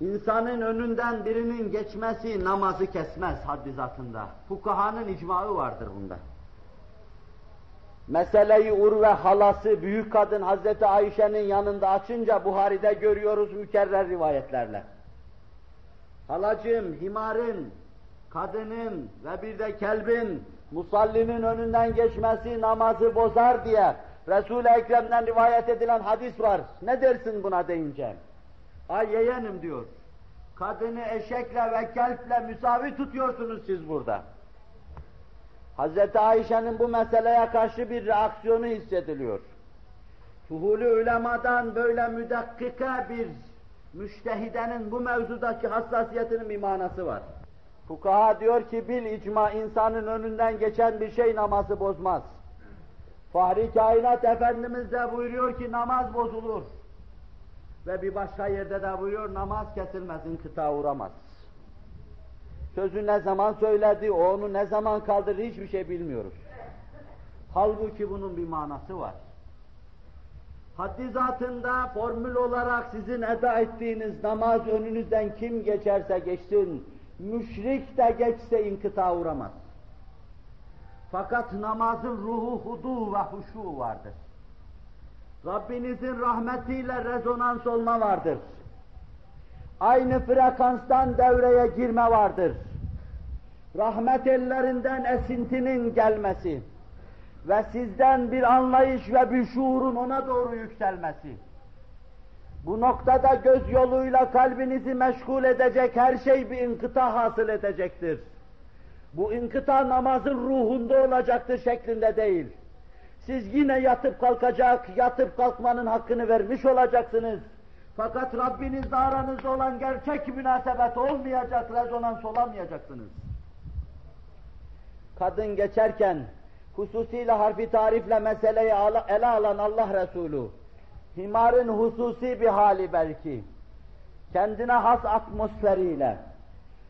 İnsanın önünden birinin geçmesi namazı kesmez haddi zatında. Fukahanın icmaı vardır bunda. Meseleyi Urve halası büyük kadın Hazreti Ayşe'nin yanında açınca Buhari'de görüyoruz mükerrer rivayetlerle. Halacığım, himarın, kadının ve bir de kelbin musallinin önünden geçmesi namazı bozar diye Resul-i Ekrem'den rivayet edilen hadis var. Ne dersin buna deyince? Ay yeğenim diyor. Kadını eşekle ve kelple müsavi tutuyorsunuz siz burada. Hazreti Ayşe'nin bu meseleye karşı bir reaksiyonu hissediliyor. Fuhulü ulemadan böyle müdakkika bir müştehidenin bu mevzudaki hassasiyetinin bir manası var. Fukaha diyor ki bil icma insanın önünden geçen bir şey namazı bozmaz. Fahri kainat Efendimiz de buyuruyor ki namaz bozulur. Ve bir başka yerde de buyuruyor namaz kesilmez, inkıta uğramaz. Sözü ne zaman söyledi, onu ne zaman kaldırdı hiçbir şey bilmiyoruz. Halbuki bunun bir manası var. Haddi zatında formül olarak sizin eda ettiğiniz namaz önünüzden kim geçerse geçsin, müşrik de geçse inkıta uğramaz. Fakat namazın ruhu hudu ve huşu vardır. Rabbinizin rahmetiyle rezonans olma vardır. Aynı frekanstan devreye girme vardır. Rahmet ellerinden esintinin gelmesi ve sizden bir anlayış ve bir şuurun ona doğru yükselmesi. Bu noktada göz yoluyla kalbinizi meşgul edecek her şey bir inkıta hasıl edecektir. Bu inkıta namazın ruhunda olacaktır şeklinde değil. Siz yine yatıp kalkacak, yatıp kalkmanın hakkını vermiş olacaksınız. Fakat Rabbinizle aranızda olan gerçek münasebet olmayacak, rezonans olamayacaksınız. Kadın geçerken, hususiyle harfi tarifle meseleyi ele alan Allah Resulü, himarın hususi bir hali belki, kendine has atmosferiyle,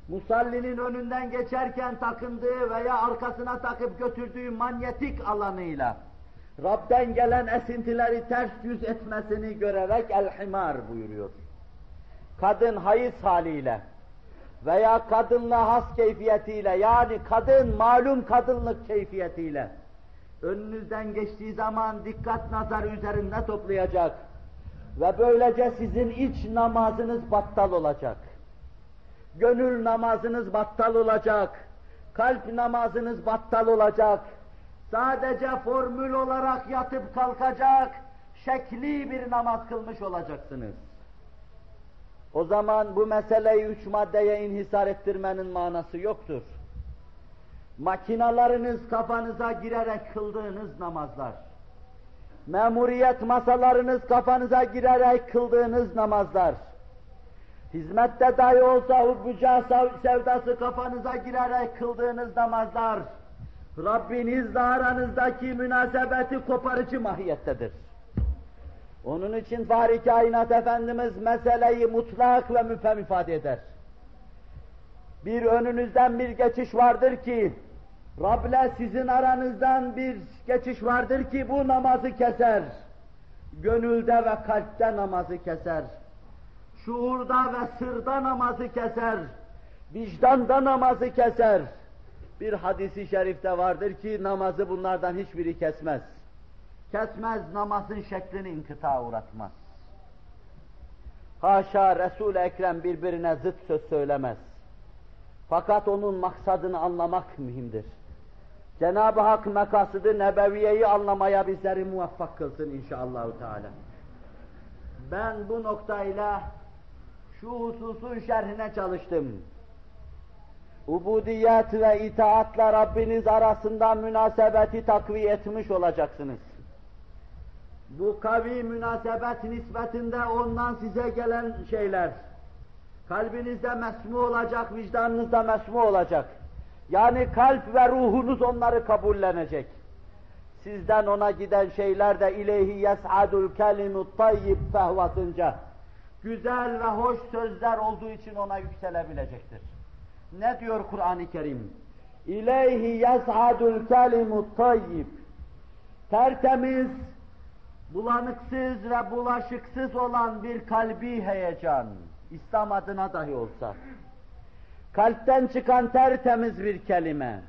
musallinin önünden geçerken takındığı veya arkasına takıp götürdüğü manyetik alanıyla, Rab'den gelen esintileri ters yüz etmesini görerek el-himar buyuruyor. Kadın hayız haliyle veya kadınla has keyfiyetiyle yani kadın malum kadınlık keyfiyetiyle önünüzden geçtiği zaman dikkat nazarı üzerinde toplayacak ve böylece sizin iç namazınız battal olacak. Gönül namazınız battal olacak. Kalp namazınız battal olacak sadece formül olarak yatıp kalkacak, şekli bir namaz kılmış olacaksınız. O zaman bu meseleyi üç maddeye inhisar ettirmenin manası yoktur. Makinalarınız kafanıza girerek kıldığınız namazlar, memuriyet masalarınız kafanıza girerek kıldığınız namazlar, hizmette dahi olsa hubbuca sevdası kafanıza girerek kıldığınız namazlar, Rabbinizle aranızdaki münasebeti koparıcı mahiyettedir. Onun için Fahri Kainat Efendimiz meseleyi mutlak ve müfhem ifade eder. Bir önünüzden bir geçiş vardır ki, Rab'le sizin aranızdan bir geçiş vardır ki bu namazı keser. Gönülde ve kalpte namazı keser. Şuurda ve sırda namazı keser. Vicdanda namazı keser bir hadisi şerifte vardır ki namazı bunlardan hiçbiri kesmez. Kesmez namazın şeklini inkıta uğratmaz. Haşa Resul-i Ekrem birbirine zıt söz söylemez. Fakat onun maksadını anlamak mühimdir. Cenab-ı Hak mekasıdı nebeviyeyi anlamaya bizleri muvaffak kılsın inşallah Teala. Ben bu noktayla şu hususun şerhine çalıştım ubudiyet ve itaatla Rabbiniz arasında münasebeti takviye etmiş olacaksınız. Bu kavi münasebet nispetinde ondan size gelen şeyler, kalbinizde mesmu olacak, vicdanınızda mesmu olacak. Yani kalp ve ruhunuz onları kabullenecek. Sizden ona giden şeyler de ileyhi yes'adul kelimut tayyib fehvasınca güzel ve hoş sözler olduğu için ona yükselebilecektir. Ne diyor Kur'an-ı Kerim? İleyhi yes'adul kelimut tayyib. Tertemiz, bulanıksız ve bulaşıksız olan bir kalbi heyecan, İslam adına dahi olsa. Kalpten çıkan tertemiz bir kelime,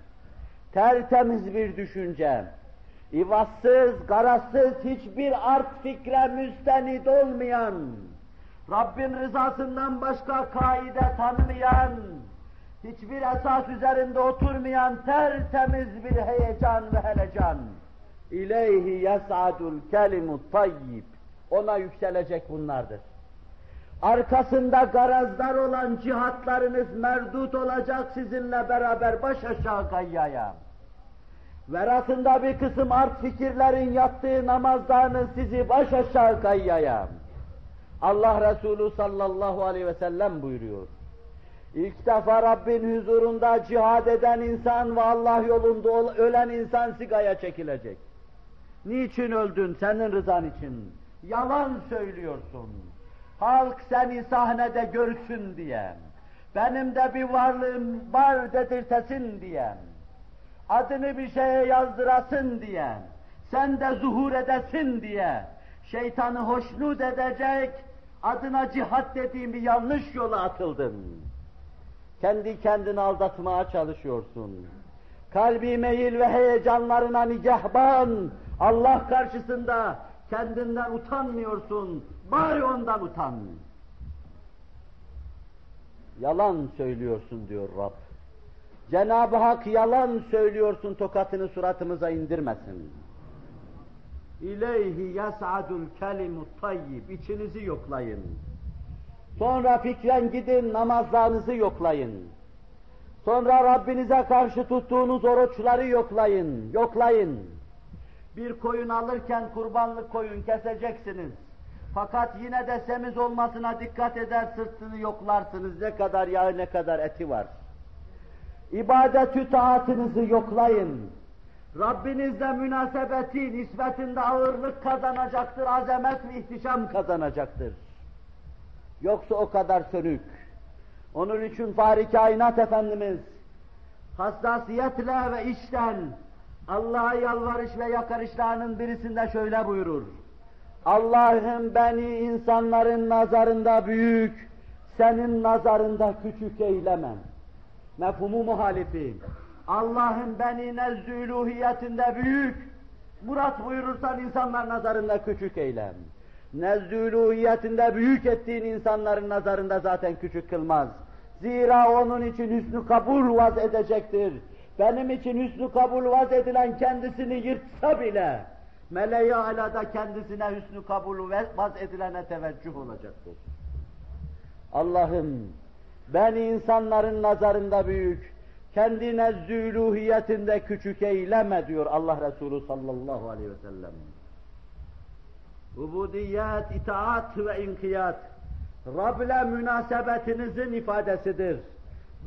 tertemiz bir düşünce, ivazsız, garazsız, hiçbir art fikre müstenid olmayan, Rabbin rızasından başka kaide tanımayan, hiçbir esas üzerinde oturmayan tertemiz bir heyecan ve helecan. İleyhi yes'adul kelimut tayyib. Ona yükselecek bunlardır. Arkasında garazlar olan cihatlarınız merdut olacak sizinle beraber baş aşağı gayyaya. Verasında bir kısım art fikirlerin yattığı namazlarınız sizi baş aşağı gayyaya. Allah Resulü sallallahu aleyhi ve sellem buyuruyor. İlk defa Rabbin huzurunda cihad eden insan ve Allah yolunda ölen insan sigaya çekilecek. Niçin öldün? Senin rızan için. Yalan söylüyorsun. Halk seni sahnede görsün diye. Benim de bir varlığım var dedirtesin diye. Adını bir şeye yazdırasın diye. Sen de zuhur edesin diye. Şeytanı hoşnut edecek, adına cihat dediğim bir yanlış yola atıldın. Kendi kendini aldatmaya çalışıyorsun. Kalbi meyil ve heyecanlarına nigahban, Allah karşısında kendinden utanmıyorsun, bari ondan utan. Yalan söylüyorsun diyor Rab. Cenab-ı Hak yalan söylüyorsun tokatını suratımıza indirmesin. İleyhi yes'adul kelimut tayyib. İçinizi yoklayın. Sonra fikren gidin namazlarınızı yoklayın. Sonra Rabbinize karşı tuttuğunuz oruçları yoklayın, yoklayın. Bir koyun alırken kurbanlık koyun keseceksiniz. Fakat yine de semiz olmasına dikkat eder, sırtını yoklarsınız. Ne kadar yağı, ne kadar eti var. İbadetü taatınızı yoklayın. Rabbinizle münasebeti, nispetinde ağırlık kazanacaktır, azamet ve ihtişam kazanacaktır. Yoksa o kadar sönük. Onun için Fahri Kainat Efendimiz hassasiyetle ve işten Allah'a yalvarış ve yakarışlarının birisinde şöyle buyurur. Allah'ım beni insanların nazarında büyük, senin nazarında küçük eylemem. Mefhumu muhalifi. Allah'ın beni nezdülühiyetinde büyük, murat buyurursan insanlar nazarında küçük eylem. Nezdülühiyetinde büyük ettiğin insanların nazarında zaten küçük kılmaz. Zira onun için hüsnü kabul vaz edecektir. Benim için hüsnü kabul vaz edilen kendisini yırtsa bile, meleği alada kendisine hüsnü kabul vaz edilene teveccüh olacaktır. Allah'ım, beni insanların nazarında büyük, kendi nezzülühiyetinde küçük eyleme diyor Allah Resulü sallallahu aleyhi ve sellem. Ubudiyet, itaat ve inkiyat, Rab'le münasebetinizin ifadesidir.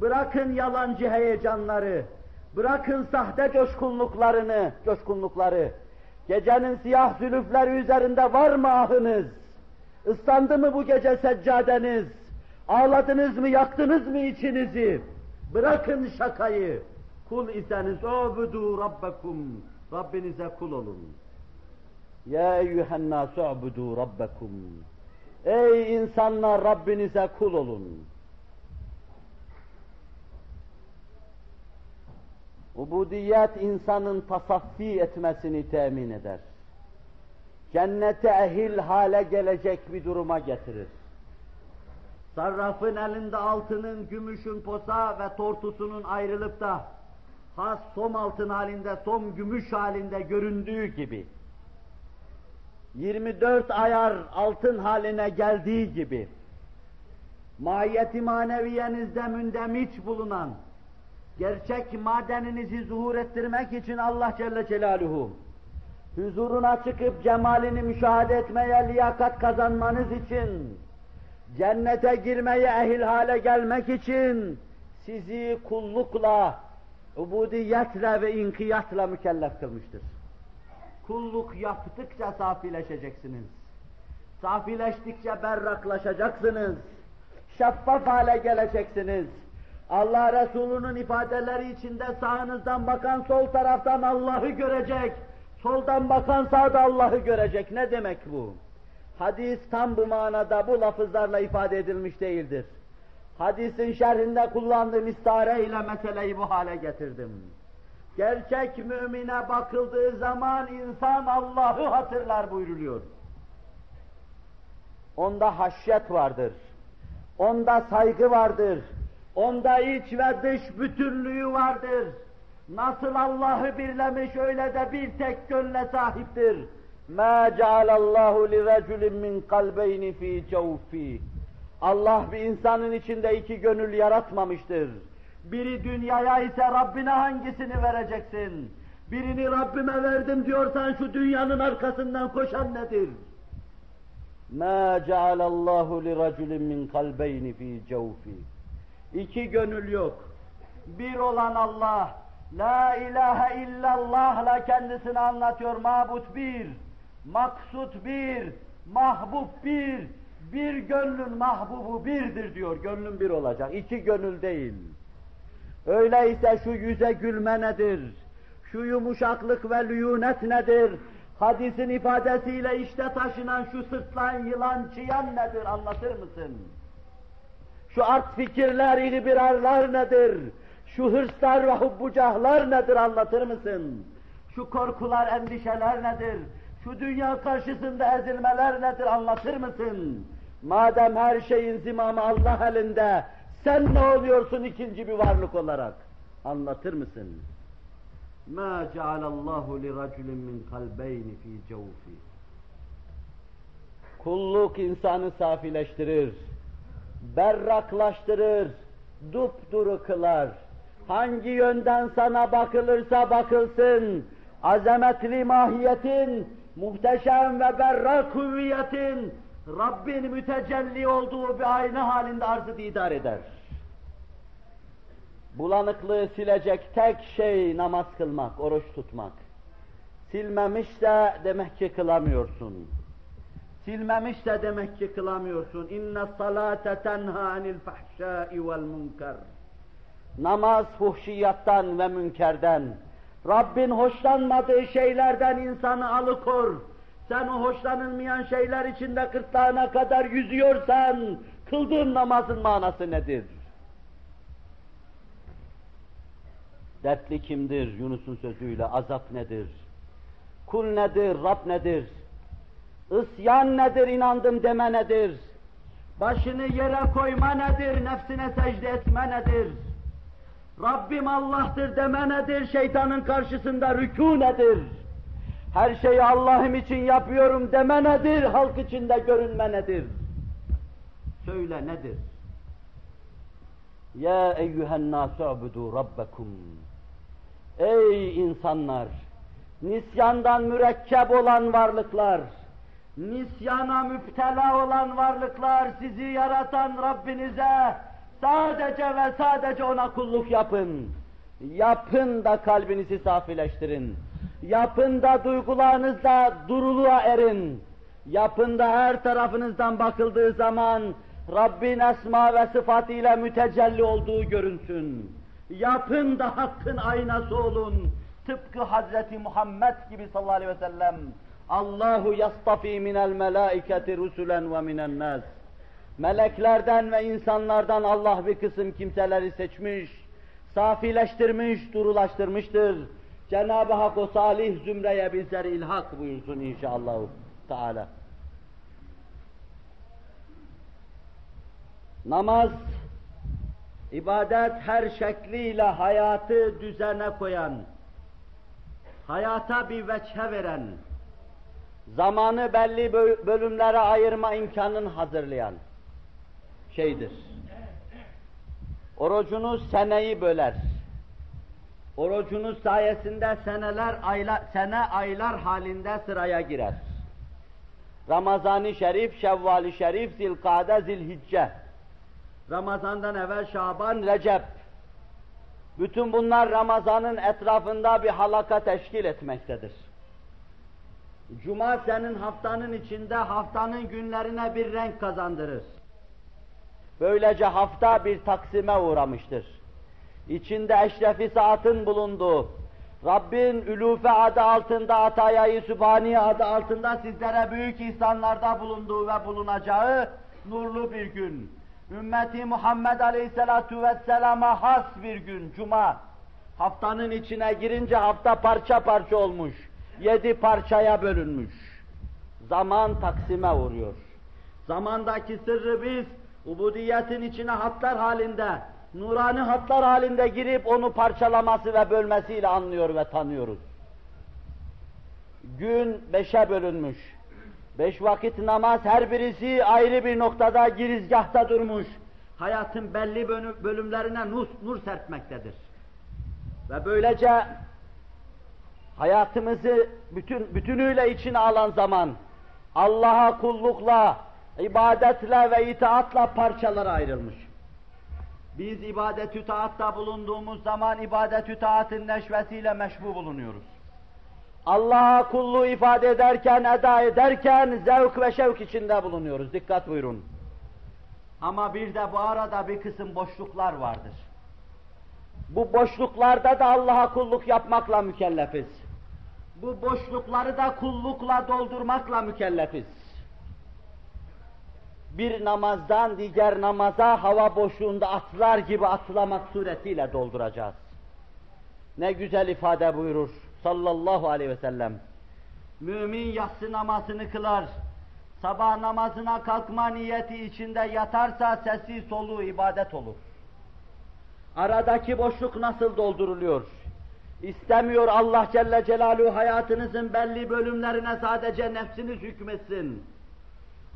Bırakın yalancı heyecanları, bırakın sahte coşkunluklarını, coşkunlukları. Gecenin siyah zülüfleri üzerinde var mı ahınız? Islandı mı bu gece seccadeniz? Ağladınız mı, yaktınız mı içinizi? Bırakın şakayı. Kul iseniz obudu rabbekum. Rabbinize kul olun. Ya eyyühen nasu rabbekum. Ey insanlar Rabbinize kul olun. Ubudiyet insanın tasaffi etmesini temin eder. Cennete ehil hale gelecek bir duruma getirir. Sarrafın elinde altının, gümüşün posa ve tortusunun ayrılıp da has som altın halinde, som gümüş halinde göründüğü gibi 24 ayar altın haline geldiği gibi mahiyeti maneviyenizde mündemiç bulunan gerçek madeninizi zuhur ettirmek için Allah Celle Celaluhu huzuruna çıkıp cemalini müşahede etmeye liyakat kazanmanız için cennete girmeye ehil hale gelmek için sizi kullukla, ubudiyetle ve inkiyatla mükellef kılmıştır. Kulluk yaptıkça safileşeceksiniz. Safileştikçe berraklaşacaksınız. Şeffaf hale geleceksiniz. Allah Resulü'nün ifadeleri içinde sağınızdan bakan sol taraftan Allah'ı görecek, soldan bakan sağda Allah'ı görecek. Ne demek bu? Hadis tam bu manada bu lafızlarla ifade edilmiş değildir. Hadisin şerhinde kullandığım istare ile meseleyi bu hale getirdim. Gerçek mümine bakıldığı zaman insan Allah'ı hatırlar buyruluyor. Onda haşyet vardır. Onda saygı vardır. Onda iç ve dış bütünlüğü vardır. Nasıl Allah'ı birlemiş öyle de bir tek gönle sahiptir. مَا جَعَلَ اللّٰهُ لِرَجُلٍ مِّنْ قَلْبَيْنِ ف۪ي جَوْف۪ي Allah bir insanın içinde iki gönül yaratmamıştır. Biri dünyaya ise Rabbine hangisini vereceksin? Birini Rabbime verdim diyorsan şu dünyanın arkasından koşan nedir? مَا جَعَلَ اللّٰهُ لِرَجُلٍ مِّنْ قَلْبَيْنِ ف۪ي جَوْف۪ي İki gönül yok. Bir olan Allah, La ilahe illallah'la kendisini anlatıyor. Mabut bir, maksut bir, mahbub bir, bir gönlün mahbubu birdir diyor. Gönlün bir olacak, iki gönül değil. Öyleyse şu yüze gülme nedir? Şu yumuşaklık ve lüyunet nedir? Hadisin ifadesiyle işte taşınan şu sırtlan yılan çıyan nedir anlatır mısın? Şu art fikirler, ilibirarlar nedir? Şu hırslar ve hubbucahlar nedir anlatır mısın? Şu korkular, endişeler nedir? Şu dünya karşısında ezilmeler nedir anlatır mısın? Madem her şeyin zimamı Allah elinde, sen ne oluyorsun ikinci bir varlık olarak? Anlatır mısın? مَا جَعَلَ اللّٰهُ لِرَجُلٍ مِّنْ قَلْبَيْنِ ف۪ي جَوْفِ Kulluk insanı safileştirir, berraklaştırır, dupduru kılar. Hangi yönden sana bakılırsa bakılsın, azametli mahiyetin, muhteşem ve berrak hüviyetin, Rabbin mütecelli olduğu bir ayna halinde arzı idare eder. Bulanıklığı silecek tek şey namaz kılmak, oruç tutmak. Silmemiş de demek ki kılamıyorsun. Silmemiş de demek ki kılamıyorsun. İnne salate tenha anil fahşai vel münker. Namaz fuhşiyattan ve münkerden, Rabbin hoşlanmadığı şeylerden insanı alıkor. Sen o hoşlanılmayan şeyler içinde kırtlağına kadar yüzüyorsan, kıldığın namazın manası nedir? Dertli kimdir Yunus'un sözüyle, azap nedir? Kul nedir, Rab nedir? Isyan nedir, inandım deme nedir? Başını yere koyma nedir, nefsine secde etme nedir? Rabbim Allah'tır deme nedir, şeytanın karşısında rükû nedir? Her şeyi Allah'ım için yapıyorum deme nedir, halk içinde görünme nedir? Söyle nedir? Ya eyyühen nâsü abudu rabbekum. Ey insanlar! Nisyandan mürekkep olan varlıklar, nisyana müptela olan varlıklar sizi yaratan Rabbinize sadece ve sadece ona kulluk yapın. Yapın da kalbinizi safileştirin. Yapın da duygularınızda duruluğa erin. Yapın da her tarafınızdan bakıldığı zaman Rabbin esma ve sıfatıyla mütecelli olduğu görünsün. Yapın da hakkın aynası olun. Tıpkı Hazreti Muhammed gibi sallallahu aleyhi ve sellem. Allahu yastafi minel melaiketi rusulen ve minen nas. Meleklerden ve insanlardan Allah bir kısım kimseleri seçmiş, safileştirmiş, durulaştırmıştır. Cenab-ı Hak o salih zümreye bizleri ilhak buyursun inşallah. Teala. Namaz, ibadet her şekliyle hayatı düzene koyan, hayata bir veçhe veren, zamanı belli bölümlere ayırma imkanını hazırlayan şeydir. Orucunuz seneyi böler. Orucunuz sayesinde seneler, aylar, sene aylar halinde sıraya girer. Ramazan-ı Şerif, Şevval-i Şerif, Zilkade, Zilhicce. Ramazandan evvel Şaban, Recep. Bütün bunlar Ramazan'ın etrafında bir halaka teşkil etmektedir. Cuma senin haftanın içinde haftanın günlerine bir renk kazandırır. Böylece hafta bir taksime uğramıştır. İçinde eşrefi saatin bulunduğu, Rabbin ülufe adı altında, Atayayı Sübhaniye adı altında sizlere büyük ihsanlarda bulunduğu ve bulunacağı nurlu bir gün. Ümmeti Muhammed Aleyhisselatu Vesselam'a has bir gün, Cuma. Haftanın içine girince hafta parça parça olmuş. Yedi parçaya bölünmüş. Zaman taksime uğruyor. Zamandaki sırrı biz, ubudiyetin içine hatlar halinde, nurani hatlar halinde girip onu parçalaması ve bölmesiyle anlıyor ve tanıyoruz. Gün beşe bölünmüş. Beş vakit namaz her birisi ayrı bir noktada girizgahta durmuş. Hayatın belli bölümlerine nur, nur serpmektedir. Ve böylece hayatımızı bütün bütünüyle içine alan zaman Allah'a kullukla, ibadetle ve itaatla parçalara ayrılmış. Biz ibadet-ü taatta bulunduğumuz zaman ibadet-ü taatın neşvesiyle meşbu bulunuyoruz. Allah'a kulluğu ifade ederken, eda ederken zevk ve şevk içinde bulunuyoruz. Dikkat buyurun. Ama bir de bu arada bir kısım boşluklar vardır. Bu boşluklarda da Allah'a kulluk yapmakla mükellefiz. Bu boşlukları da kullukla doldurmakla mükellefiz. Bir namazdan diğer namaza hava boşluğunda atlar gibi atlamak suretiyle dolduracağız. Ne güzel ifade buyurur sallallahu aleyhi ve sellem. Mümin yatsı namazını kılar, sabah namazına kalkma niyeti içinde yatarsa sesi soluğu ibadet olur. Aradaki boşluk nasıl dolduruluyor? İstemiyor Allah Celle Celaluhu hayatınızın belli bölümlerine sadece nefsiniz hükmetsin.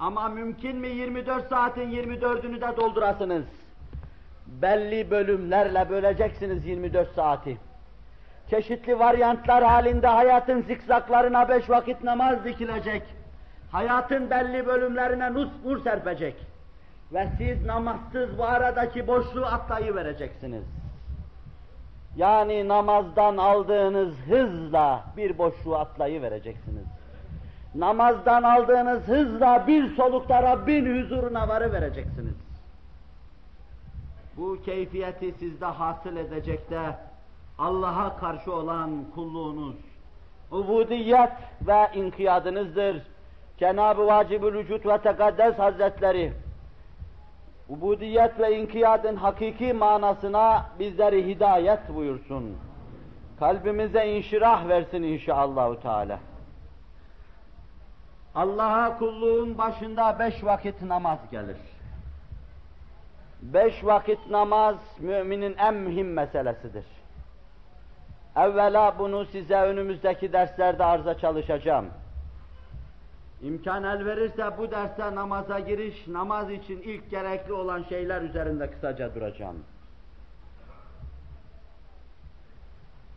Ama mümkün mü 24 saatin 24'ünü de doldurasınız? Belli bölümlerle böleceksiniz 24 saati. Çeşitli varyantlar halinde hayatın zikzaklarına beş vakit namaz dikilecek. Hayatın belli bölümlerine nus, nur serpecek. Ve siz namazsız bu aradaki boşluğu atlayıvereceksiniz. Yani namazdan aldığınız hızla bir boşluğu atlayıvereceksiniz. Namazdan aldığınız hızla bir solukta Rabbin huzuruna varıvereceksiniz. Bu keyfiyeti sizde hasıl edecek de Allah'a karşı olan kulluğunuz, ubudiyet ve inkiyadınızdır. Cenab-ı Vacib-ül Vücut ve Tekaddes Hazretleri, ubudiyet ve inkiyadın hakiki manasına bizleri hidayet buyursun. Kalbimize inşirah versin inşallahü teala. Allah'a kulluğun başında beş vakit namaz gelir. Beş vakit namaz müminin en mühim meselesidir. Evvela bunu size önümüzdeki derslerde arza çalışacağım. İmkan el verirse bu derste namaza giriş, namaz için ilk gerekli olan şeyler üzerinde kısaca duracağım.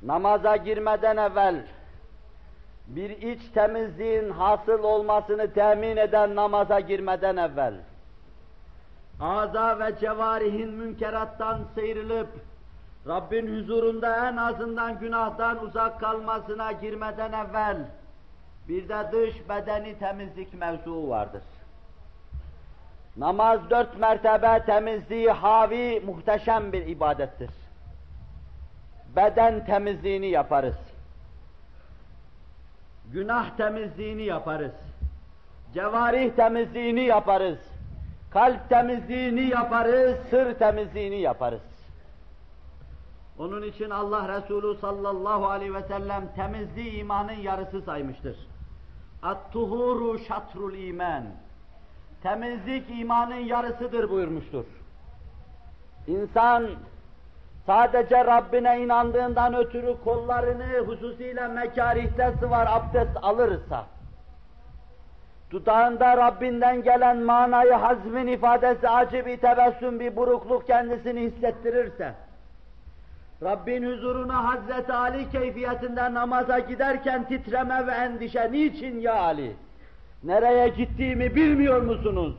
Namaza girmeden evvel bir iç temizliğin hasıl olmasını temin eden namaza girmeden evvel aza ve cevarihin münkerattan sıyrılıp Rabbin huzurunda en azından günahtan uzak kalmasına girmeden evvel bir de dış bedeni temizlik mevzuu vardır. Namaz dört mertebe temizliği havi muhteşem bir ibadettir. Beden temizliğini yaparız. Günah temizliğini yaparız. Cevarih temizliğini yaparız. Kalp temizliğini yaparız, sır temizliğini yaparız. Onun için Allah Resulü sallallahu aleyhi ve sellem temizliği imanın yarısı saymıştır. At-tuhuru şatrul iman. Temizlik imanın yarısıdır buyurmuştur. İnsan sadece Rabbine inandığından ötürü kollarını hususiyle mekarihte sıvar abdest alırsa, dudağında Rabbinden gelen manayı hazmin ifadesi acı bir tebessüm, bir burukluk kendisini hissettirirse, Rabbin huzuruna Hazreti Ali keyfiyetinde namaza giderken titreme ve endişe, niçin ya Ali? Nereye gittiğimi bilmiyor musunuz?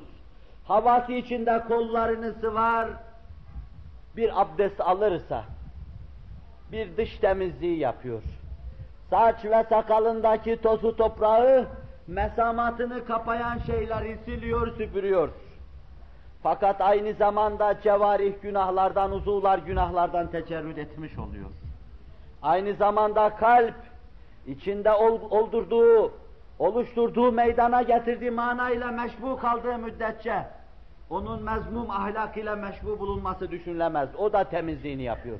Havası içinde kollarını sıvar, bir abdest alırsa, bir dış temizliği yapıyor. Saç ve sakalındaki tozu toprağı, mesamatını kapayan şeyleri siliyor, süpürüyor. Fakat aynı zamanda cevarih günahlardan, uzuvlar günahlardan tecerrüt etmiş oluyor. Aynı zamanda kalp, içinde oldurduğu, oluşturduğu meydana getirdiği manayla meşbu kaldığı müddetçe, onun mezmum ahlakıyla meşbu bulunması düşünülemez. O da temizliğini yapıyor.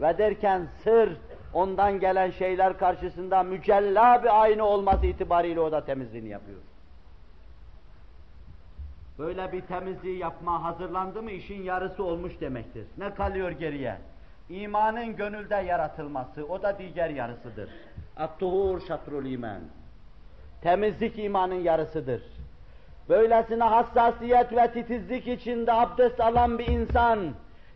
Ve derken sır, ondan gelen şeyler karşısında mücella bir aynı olması itibariyle o da temizliğini yapıyor. Böyle bir temizliği yapma hazırlandı mı işin yarısı olmuş demektir. Ne kalıyor geriye? İmanın gönülde yaratılması, o da diğer yarısıdır. At-tuhur şatrul iman. Temizlik imanın yarısıdır. Böylesine hassasiyet ve titizlik içinde abdest alan bir insan,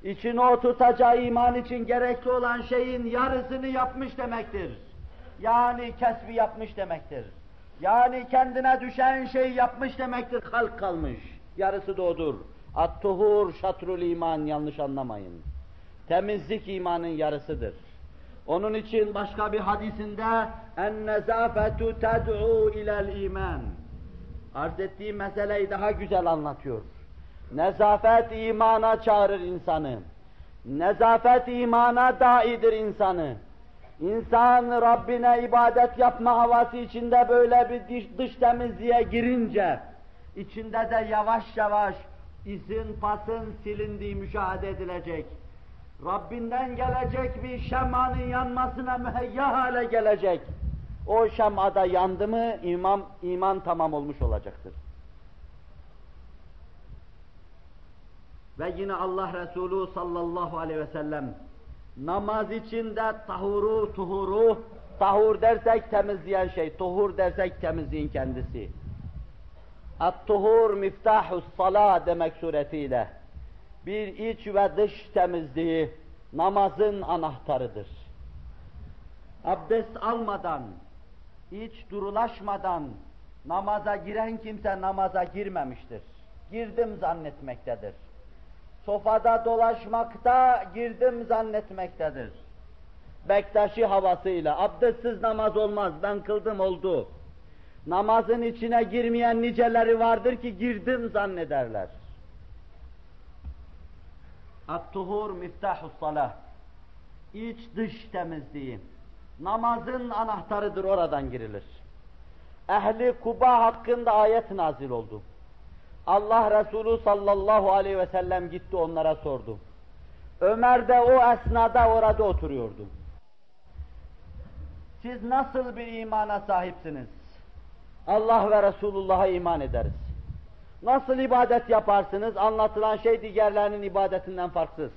içine o tutacağı iman için gerekli olan şeyin yarısını yapmış demektir. Yani kesbi yapmış demektir. Yani kendine düşen şey yapmış demektir, halk kalmış. Yarısı da odur. At-tuhur şatrul iman, yanlış anlamayın. Temizlik imanın yarısıdır. Onun için başka bir hadisinde en nezafetu ted'u ilel iman. Arz ettiği meseleyi daha güzel anlatıyor. Nezafet imana çağırır insanı. Nezafet imana daidir insanı. İnsan Rabbine ibadet yapma havası içinde böyle bir dış, dış temizliğe girince, içinde de yavaş yavaş izin pasın silindiği müşahede edilecek. Rabbinden gelecek bir şemanın yanmasına müheyya hale gelecek. O şemada yandı mı iman, iman tamam olmuş olacaktır. Ve yine Allah Resulü sallallahu aleyhi ve sellem namaz içinde tahuru, tuhuru, tahur dersek temizleyen şey, tuhur dersek temizliğin kendisi. At-tuhur miftahus sala demek suretiyle bir iç ve dış temizliği namazın anahtarıdır. Abdest almadan, iç durulaşmadan namaza giren kimse namaza girmemiştir. Girdim zannetmektedir. Sofada dolaşmakta girdim zannetmektedir. Bektaşi havasıyla abdestsiz namaz olmaz ben kıldım oldu. Namazın içine girmeyen niceleri vardır ki girdim zannederler. At-tuhur miftahus salah. İç dış temizliği. Namazın anahtarıdır oradan girilir. Ehli Kuba hakkında ayet nazil oldu. Allah Resulü sallallahu aleyhi ve sellem gitti onlara sordu. Ömer de o esnada orada oturuyordu. Siz nasıl bir imana sahipsiniz? Allah ve Resulullah'a iman ederiz. Nasıl ibadet yaparsınız? Anlatılan şey diğerlerinin ibadetinden farksız.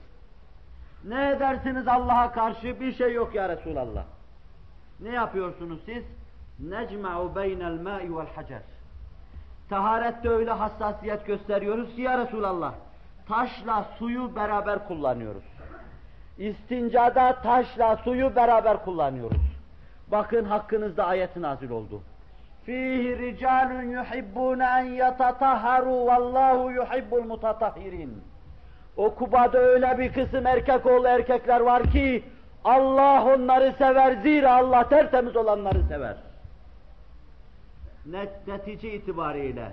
Ne edersiniz Allah'a karşı? Bir şey yok ya Resulallah. Ne yapıyorsunuz siz? Necma'u beynel ma'i vel hacer. Taharette öyle hassasiyet gösteriyoruz ki ya Resulallah. Taşla suyu beraber kullanıyoruz. İstincada taşla suyu beraber kullanıyoruz. Bakın hakkınızda ayet nazil oldu. Fihi ricalun yuhibbun en yatatahharu vallahu yuhibbul mutatahhirin. O Kuba'da öyle bir kısım erkek oğlu erkekler var ki Allah onları sever zira Allah tertemiz olanları sever. Net, netice itibariyle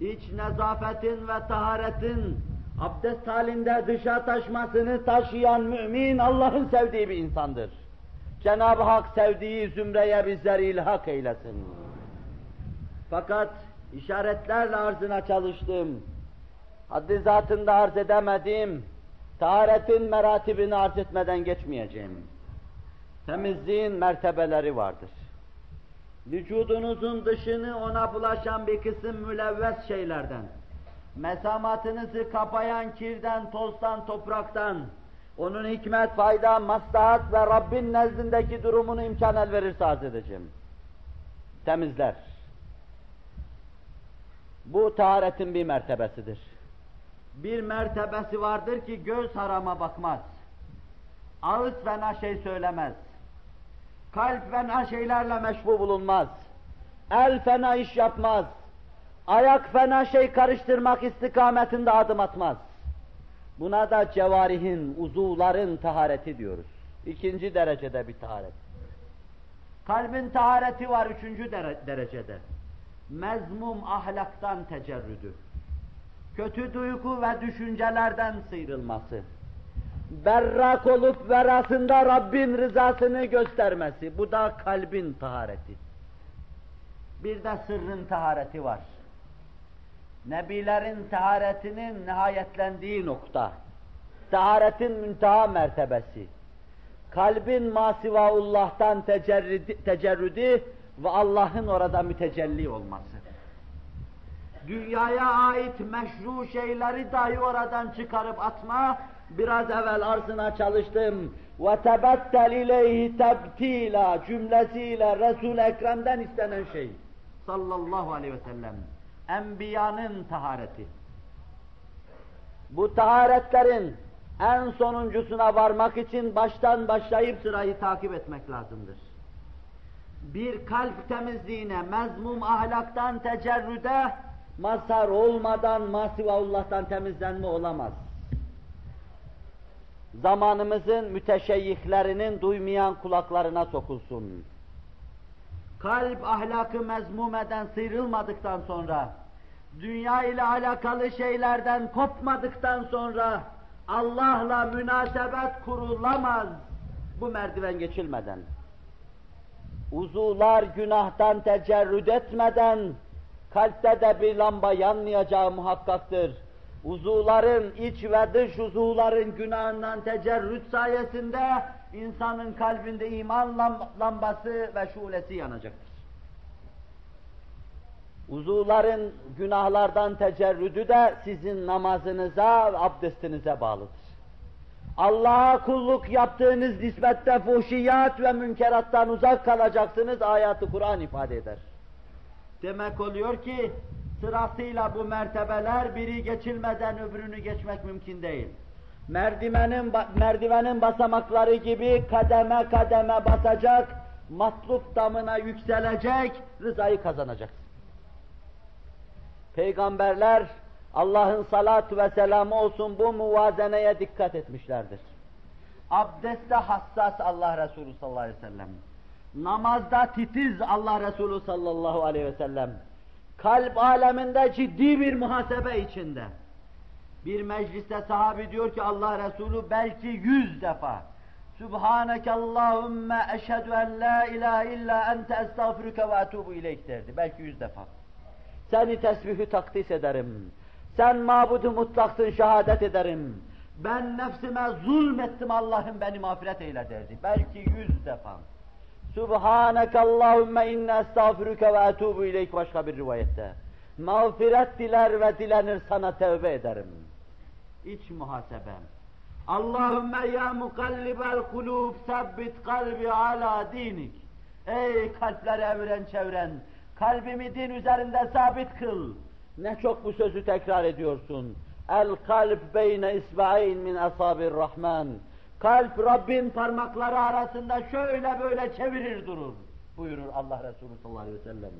iç nezafetin ve taharetin abdest halinde dışa taşmasını taşıyan mümin Allah'ın sevdiği bir insandır. Cenab-ı Hak sevdiği zümreye bizleri ilhak eylesin. Fakat işaretlerle arzına çalıştım. Haddi zatında arz edemedim. Taharetin meratibini arz etmeden geçmeyeceğim. Temizliğin mertebeleri vardır. Vücudunuzun dışını ona bulaşan bir kısım mülevves şeylerden, mesamatınızı kapayan kirden, tozdan, topraktan, onun hikmet, fayda, maslahat ve Rabbin nezdindeki durumunu imkan el verirse arz edeceğim. Temizler. Bu taharetin bir mertebesidir. Bir mertebesi vardır ki göz harama bakmaz. Ağız fena şey söylemez. Kalp fena şeylerle meşbu bulunmaz. El fena iş yapmaz. Ayak fena şey karıştırmak istikametinde adım atmaz. Buna da cevarihin, uzuvların tahareti diyoruz. İkinci derecede bir taharet. Kalbin tahareti var üçüncü derecede mezmum ahlaktan tecerrüdü, kötü duygu ve düşüncelerden sıyrılması, berrak olup verasında Rabbin rızasını göstermesi. Bu da kalbin tahareti. Bir de sırrın tahareti var. Nebilerin taharetinin nihayetlendiği nokta. Taharetin münteha mertebesi. Kalbin masivaullah'tan tecerrüdi, tecerrüdi ve Allah'ın orada mütecelli olması Dünyaya ait meşru şeyleri dahi oradan çıkarıp atma, biraz evvel arzına çalıştım. وَتَبَتَّلْ اِلَيْهِ تَبْتِيلًا cümlesiyle Resul-i Ekrem'den istenen şey. Sallallahu aleyhi ve sellem. Enbiyanın tahareti. Bu taharetlerin en sonuncusuna varmak için baştan başlayıp sırayı takip etmek lazımdır. Bir kalp temizliğine, mezmum ahlaktan tecerrüde mazhar olmadan masivahullah'tan temizlenme olamaz. Zamanımızın müteşeyyihlerinin duymayan kulaklarına sokulsun. Kalp ahlakı mezmum eden sıyrılmadıktan sonra, dünya ile alakalı şeylerden kopmadıktan sonra, Allah'la münasebet kurulamaz bu merdiven geçilmeden. Uzuvlar günahtan tecerrüt etmeden kalpte de bir lamba yanmayacağı muhakkaktır. Uzuvların iç ve dış uzuvların günahından tecerrüt sayesinde insanın kalbinde iman lambası ve şulesi yanacaktır. Uzuvların günahlardan tecerrüdü de sizin namazınıza ve abdestinize bağlıdır. Allah'a kulluk yaptığınız nispette fuhşiyat ve münkerattan uzak kalacaksınız ayatı Kur'an ifade eder. Demek oluyor ki sırasıyla bu mertebeler biri geçilmeden öbürünü geçmek mümkün değil. Merdivenin, merdivenin basamakları gibi kademe kademe basacak, matluk damına yükselecek, rızayı kazanacaksın. Peygamberler Allah'ın salatu ve selamı olsun bu muvazeneye dikkat etmişlerdir. Abdestte hassas Allah Resulü sallallahu aleyhi ve sellem. Namazda titiz Allah Resulü sallallahu aleyhi ve sellem. Kalp aleminde ciddi bir muhasebe içinde. Bir mecliste sahabi diyor ki Allah Resulü belki yüz defa Sübhaneke Allahümme eşhedü en la ilahe illa ente estağfiruke ve etubu ileyk derdi. Belki yüz defa. Seni tesbihü takdis ederim. Sen mabudu mutlaksın şehadet ederim. Ben nefsime zulmettim Allah'ım beni mağfiret eyle derdi. Belki yüz defa. Subhaneke Allahümme inne estağfiruke ve etubu ileyk başka bir rivayette. Mağfiret diler ve dilenir sana tevbe ederim. İç muhasebem. Allahümme ya mukallibel kulub sebbit kalbi ala dinik. Ey kalpleri evren çevren, kalbimi din üzerinde sabit kıl. Ne çok bu sözü tekrar ediyorsun. El kalp beyne isba'in min asabir rahman. Kalp Rabbin parmakları arasında şöyle böyle çevirir durur. Buyurur Allah Resulü sallallahu aleyhi ve sellem.